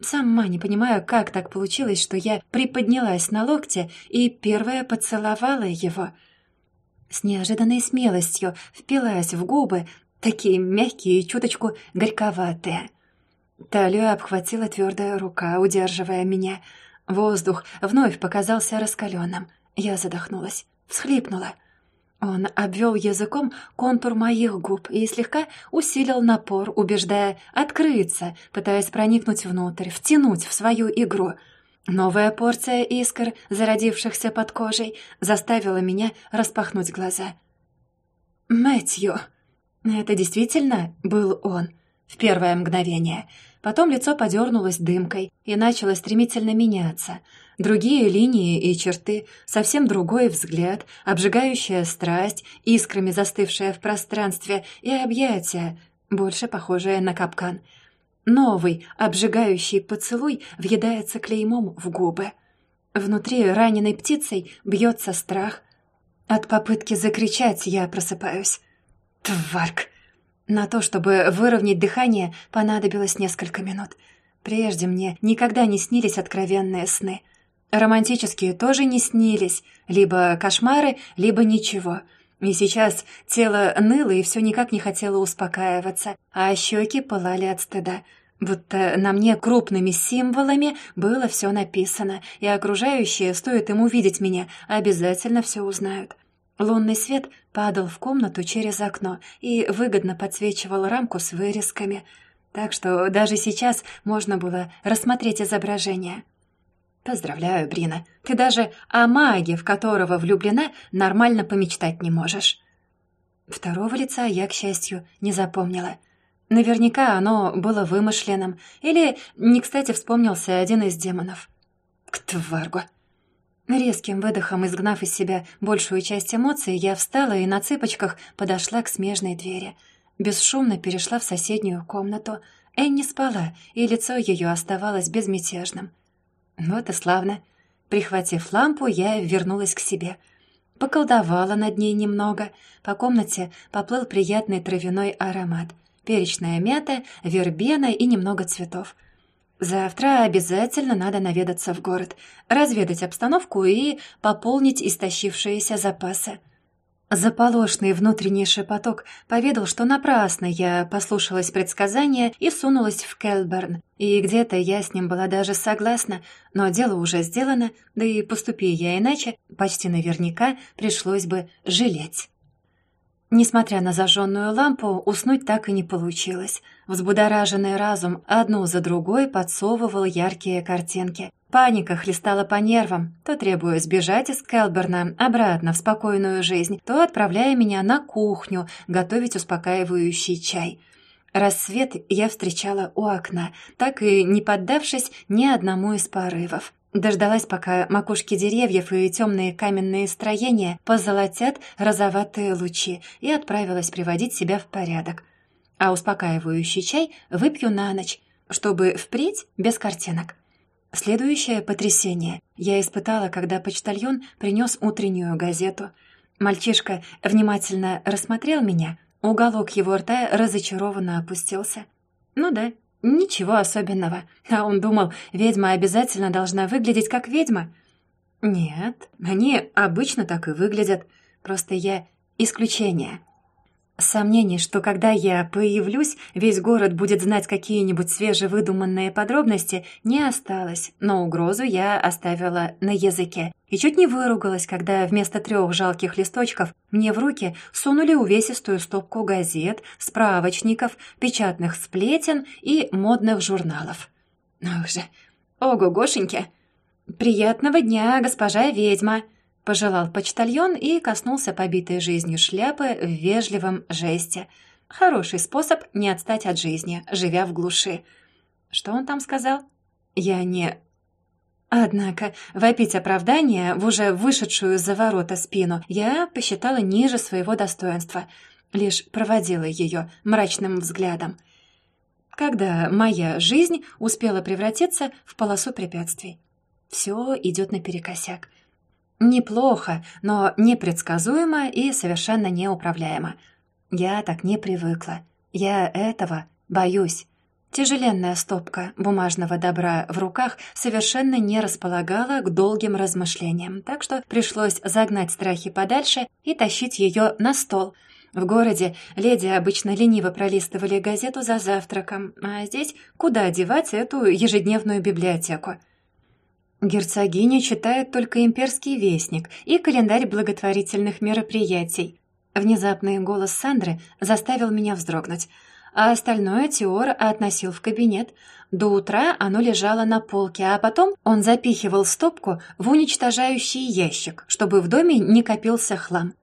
Сама не понимаю, как так получилось, что я приподнялась на локте и первая поцеловала его — с неожиданной смелостью впилась в губы, такие мягкие и чуточку горьковатые. Талию обхватила твердая рука, удерживая меня. Воздух вновь показался раскаленным. Я задохнулась, всхлипнула. Он обвел языком контур моих губ и слегка усилил напор, убеждая открыться, пытаясь проникнуть внутрь, втянуть в свою игру — Новая порция искр, зародившихся под кожей, заставила меня распахнуть глаза. «Мэтью!» Это действительно был он. В первое мгновение. Потом лицо подернулось дымкой и начало стремительно меняться. Другие линии и черты, совсем другой взгляд, обжигающая страсть, искрами застывшая в пространстве и объятия, больше похожее на капкан — Новый, обжигающий поцелуй въедается клеймом в губы. Внутри раненой птицей бьется страх. От попытки закричать я просыпаюсь. Тварк! На то, чтобы выровнять дыхание, понадобилось несколько минут. Прежде мне никогда не снились откровенные сны. Романтические тоже не снились. Либо кошмары, либо ничего. И сейчас тело ныло и все никак не хотело успокаиваться, а щеки пылали от стыда. Будто на мне крупными символами было все написано, и окружающие, стоит им увидеть меня, обязательно все узнают. Лунный свет падал в комнату через окно и выгодно подсвечивал рамку с вырезками, так что даже сейчас можно было рассмотреть изображение. «Поздравляю, Брина. Ты даже о маге, в которого влюблена, нормально помечтать не можешь». Второго лица я, к счастью, не запомнила. Наверняка оно было вымышленным, или не кстати вспомнился один из демонов. К тваргу. Резким выдохом изгнав из себя большую часть эмоций, я встала и на цыпочках подошла к смежной двери. Бесшумно перешла в соседнюю комнату. Энни спала, и лицо ее оставалось безмятежным. Вот и славно. Прихватив лампу, я вернулась к себе. Поколдовала над ней немного. По комнате поплыл приятный травяной аромат. Перечная мята, вербена и немного цветов. Завтра обязательно надо наведаться в город, разведать обстановку и пополнить истощившиеся запасы. Заполошный внутренний шепоток поведал, что напрасно я послушалась предсказания и сунулась в Келберн. И где-то я с ним была даже согласна, но дело уже сделано, да и поступи я иначе, почти наверняка пришлось бы жалеть. Несмотря на зажженную лампу, уснуть так и не получилось. Взбудораженный разум одну за другой подсовывал яркие картинки. Паника хлестала по нервам, то требуя сбежать из Келберна обратно в спокойную жизнь, то отправляя меня на кухню готовить успокаивающий чай. Рассвет я встречала у окна, так и не поддавшись ни одному из порывов. Дождалась, пока макушки деревьев и темные каменные строения позолотят розоватые лучи, и отправилась приводить себя в порядок. А успокаивающий чай выпью на ночь, чтобы впредь без картинок. Следующее потрясение я испытала, когда почтальон принес утреннюю газету. Мальчишка внимательно рассмотрел меня, уголок его рта разочарованно опустился. Ну да, ничего особенного. А он думал, ведьма обязательно должна выглядеть как ведьма. Нет, они обычно так и выглядят. Просто я исключение. Сомнений, что когда я появлюсь, весь город будет знать какие-нибудь свежевыдуманные подробности, не осталось, но угрозу я оставила на языке. И чуть не выругалась, когда вместо трех жалких листочков мне в руки сунули увесистую стопку газет, справочников, печатных сплетен и модных журналов. Ох же, ого-гошеньки! «Приятного дня, госпожа ведьма!» — пожелал почтальон и коснулся побитой жизнью шляпы в вежливом жесте. Хороший способ не отстать от жизни, живя в глуши. Что он там сказал? Я не... Однако вопить оправдание в уже вышедшую за ворота спину я посчитала ниже своего достоинства, лишь проводила ее мрачным взглядом. Когда моя жизнь успела превратиться в полосу препятствий. Все идет наперекосяк. Неплохо, но непредсказуемо и совершенно неуправляемо. Я так не привыкла. Я этого боюсь. Тяжеленная стопка бумажного добра в руках совершенно не располагала к долгим размышлениям, так что пришлось загнать страхи подальше и тащить ее на стол. В городе леди обычно лениво пролистывали газету за завтраком, а здесь куда девать эту ежедневную библиотеку? Герцогиня читает только имперский вестник и календарь благотворительных мероприятий. Внезапный голос Сандры заставил меня вздрогнуть, а остальное Теор относил в кабинет. До утра оно лежало на полке, а потом он запихивал стопку в уничтожающий ящик, чтобы в доме не копился хлам.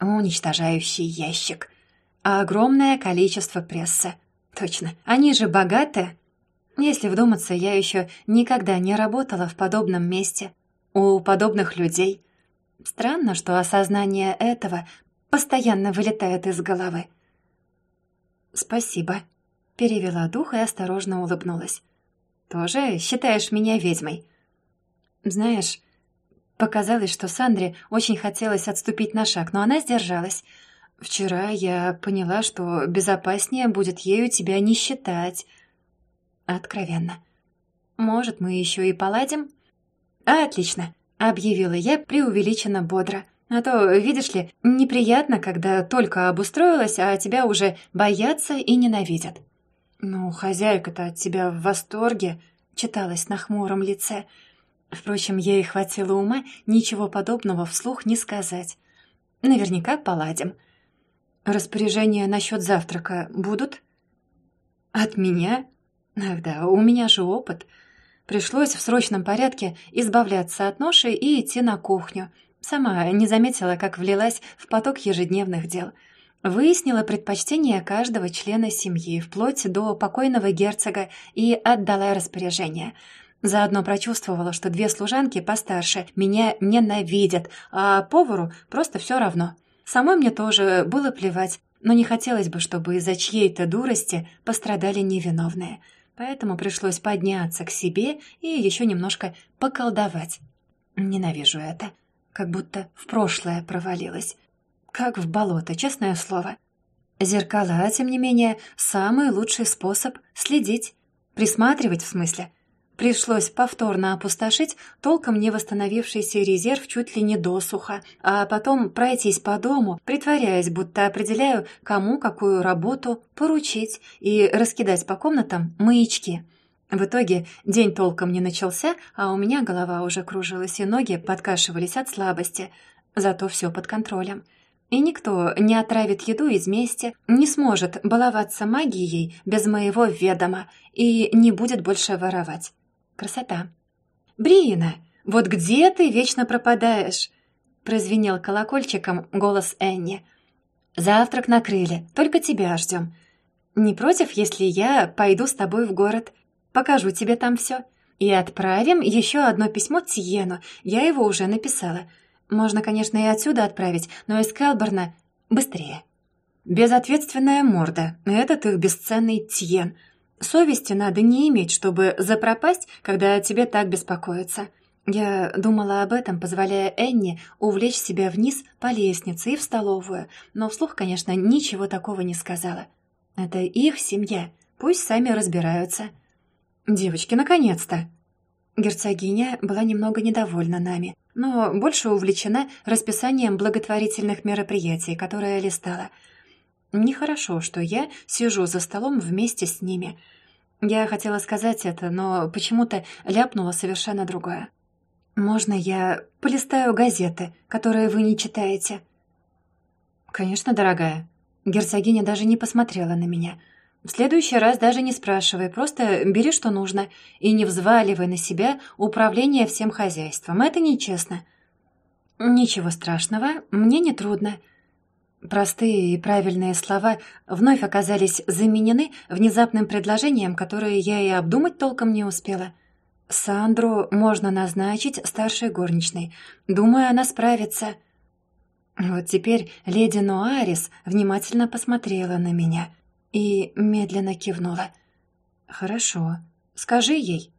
Уничтожающий ящик. А огромное количество прессы. Точно, они же богаты. Если вдуматься, я еще никогда не работала в подобном месте, у подобных людей. Странно, что осознание этого постоянно вылетает из головы. «Спасибо», — перевела дух и осторожно улыбнулась. «Тоже считаешь меня ведьмой?» «Знаешь, показалось, что Сандре очень хотелось отступить на шаг, но она сдержалась. Вчера я поняла, что безопаснее будет ею тебя не считать». Откровенно. «Может, мы еще и поладим?» «Отлично», — объявила я преувеличенно бодро. «А то, видишь ли, неприятно, когда только обустроилась, а тебя уже боятся и ненавидят». «Ну, хозяйка-то от тебя в восторге», — читалось на хмуром лице. Впрочем, ей хватило ума ничего подобного вслух не сказать. «Наверняка поладим». «Распоряжения насчет завтрака будут?» «От меня?» Ах да, у меня же опыт. Пришлось в срочном порядке избавляться от ноши и идти на кухню. Сама не заметила, как влилась в поток ежедневных дел. Выяснила предпочтение каждого члена семьи, вплоть до покойного герцога, и отдала распоряжение. Заодно прочувствовала, что две служанки постарше меня ненавидят, а повару просто все равно. Самой мне тоже было плевать, но не хотелось бы, чтобы из-за чьей-то дурости пострадали невиновные поэтому пришлось подняться к себе и еще немножко поколдовать. Ненавижу это, как будто в прошлое провалилась. Как в болото, честное слово. Зеркала, тем не менее, самый лучший способ следить. Присматривать, в смысле. Пришлось повторно опустошить толком не восстановившийся резерв чуть ли не досуха, а потом пройтись по дому, притворяясь, будто определяю, кому какую работу поручить, и раскидать по комнатам маячки. В итоге день толком не начался, а у меня голова уже кружилась и ноги подкашивались от слабости. Зато все под контролем. И никто не отравит еду из мести, не сможет баловаться магией без моего ведома и не будет больше воровать. Красота. «Брина, вот где ты вечно пропадаешь?» Прозвенел колокольчиком голос Энни. «Завтрак накрыли, только тебя ждем. Не против, если я пойду с тобой в город? Покажу тебе там все. И отправим еще одно письмо Тиену. Я его уже написала. Можно, конечно, и отсюда отправить, но из Келберна быстрее. Безответственная морда. Этот их бесценный Тьен. Совести надо не иметь, чтобы запропасть, когда о тебе так беспокоятся. Я думала об этом, позволяя Энни увлечь себя вниз по лестнице и в столовую, но вслух, конечно, ничего такого не сказала. Это их семья, пусть сами разбираются. «Девочки, наконец-то!» Герцогиня была немного недовольна нами, но больше увлечена расписанием благотворительных мероприятий, которые листала. Нехорошо, что я сижу за столом вместе с ними. Я хотела сказать это, но почему-то ляпнула совершенно другое. «Можно я полистаю газеты, которые вы не читаете?» «Конечно, дорогая». Герцогиня даже не посмотрела на меня. «В следующий раз даже не спрашивай, просто бери, что нужно, и не взваливай на себя управление всем хозяйством. Это нечестно». «Ничего страшного, мне не трудно». Простые и правильные слова вновь оказались заменены внезапным предложением, которое я и обдумать толком не успела – Сандру можно назначить старшей горничной. Думаю, она справится. Вот теперь леди Нуарис внимательно посмотрела на меня и медленно кивнула. «Хорошо. Скажи ей».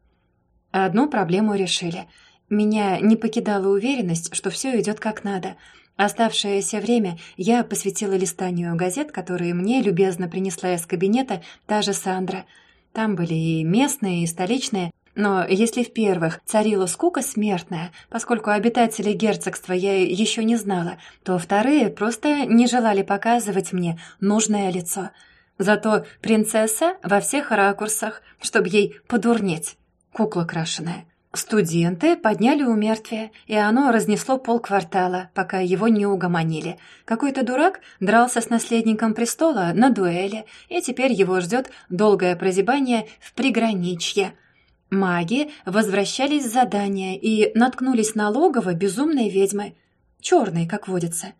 Одну проблему решили. Меня не покидала уверенность, что все идет как надо. Оставшееся время я посвятила листанию газет, которые мне любезно принесла из кабинета та же Сандра. Там были и местные, и столичные, но если в первых царила скука смертная, поскольку обитателей герцогства я еще не знала, то вторые просто не желали показывать мне нужное лицо. Зато принцесса во всех ракурсах, чтобы ей подурнеть. Кукла крашеная. Студенты подняли умертвие, и оно разнесло полквартала, пока его не угомонили. Какой-то дурак дрался с наследником престола на дуэли, и теперь его ждет долгое прозябание в приграничье – Маги возвращались с задания и наткнулись на логово безумной ведьмы. Черной, как водится.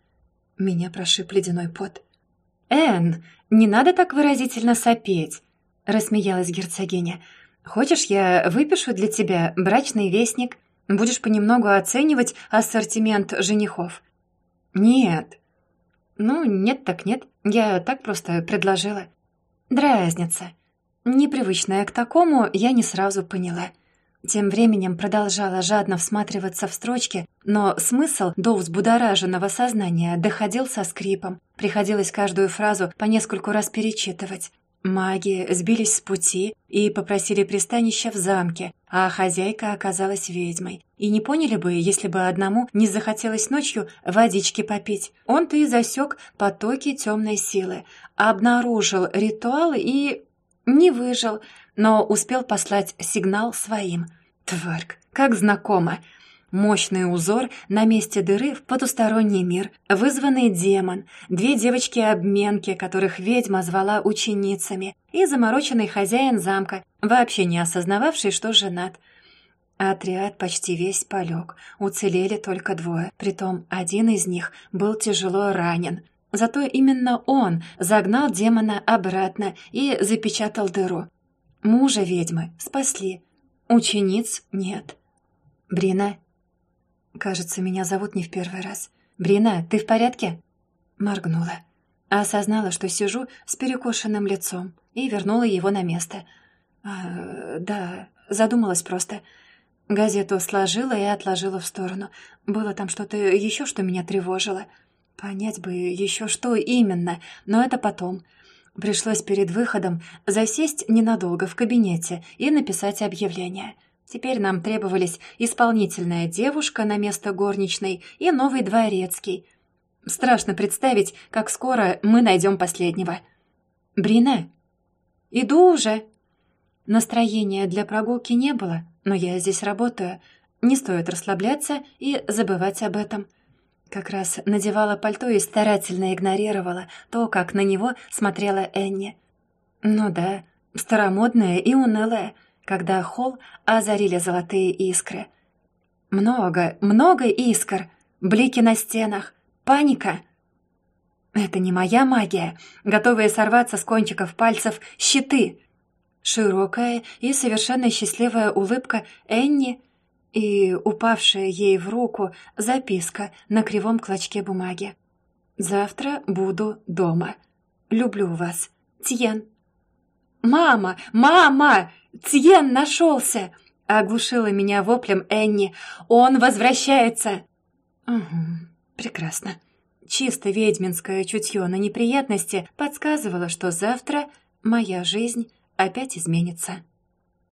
Меня прошиб ледяной пот. «Энн, не надо так выразительно сопеть», — рассмеялась герцогиня. «Хочешь, я выпишу для тебя брачный вестник? Будешь понемногу оценивать ассортимент женихов». «Нет». «Ну, нет так нет. Я так просто предложила». «Дразнится». Непривычная к такому, я не сразу поняла. Тем временем продолжала жадно всматриваться в строчки, но смысл до взбудораженного сознания доходил со скрипом. Приходилось каждую фразу по нескольку раз перечитывать. Маги сбились с пути и попросили пристанища в замке, а хозяйка оказалась ведьмой. И не поняли бы, если бы одному не захотелось ночью водички попить. Он-то и засек потоки темной силы, обнаружил ритуал и не выжил, но успел послать сигнал своим. Тварк, как знакомо. Мощный узор на месте дыры в потусторонний мир, вызванный демон, две девочки-обменки, которых ведьма звала ученицами, и замороченный хозяин замка, вообще не осознававший, что женат. Отряд почти весь полег, уцелели только двое, притом один из них был тяжело ранен — Зато именно он загнал демона обратно и запечатал дыру. Мужа ведьмы спасли, учениц нет. Брина. Кажется, меня зовут не в первый раз. Брина, ты в порядке? Моргнула. Осознала, что сижу с перекошенным лицом и вернула его на место. А, да, задумалась просто. Газету сложила и отложила в сторону. Было там что-то еще, что меня тревожило. — Понять бы еще что именно, но это потом. Пришлось перед выходом засесть ненадолго в кабинете и написать объявление. Теперь нам требовались исполнительная девушка на место горничной и новый дворецкий. Страшно представить, как скоро мы найдем последнего. «Брина?» «Иду уже!» Настроения для прогулки не было, но я здесь работаю. Не стоит расслабляться и забывать об этом. Как раз надевала пальто и старательно игнорировала то, как на него смотрела Энни. Ну да, старомодная и унылая, когда холл озарили золотые искры. Много, много искр, блики на стенах, паника. Это не моя магия, готовые сорваться с кончиков пальцев щиты. широкая и совершенно счастливая улыбка Энни и упавшая ей в руку записка на кривом клочке бумаги. «Завтра буду дома. Люблю вас. Тьен». «Мама! Мама! Тьен нашелся!» — оглушила меня воплем Энни. «Он возвращается!» «Угу, прекрасно». Чисто ведьминское чутье на неприятности подсказывало, что завтра моя жизнь опять изменится.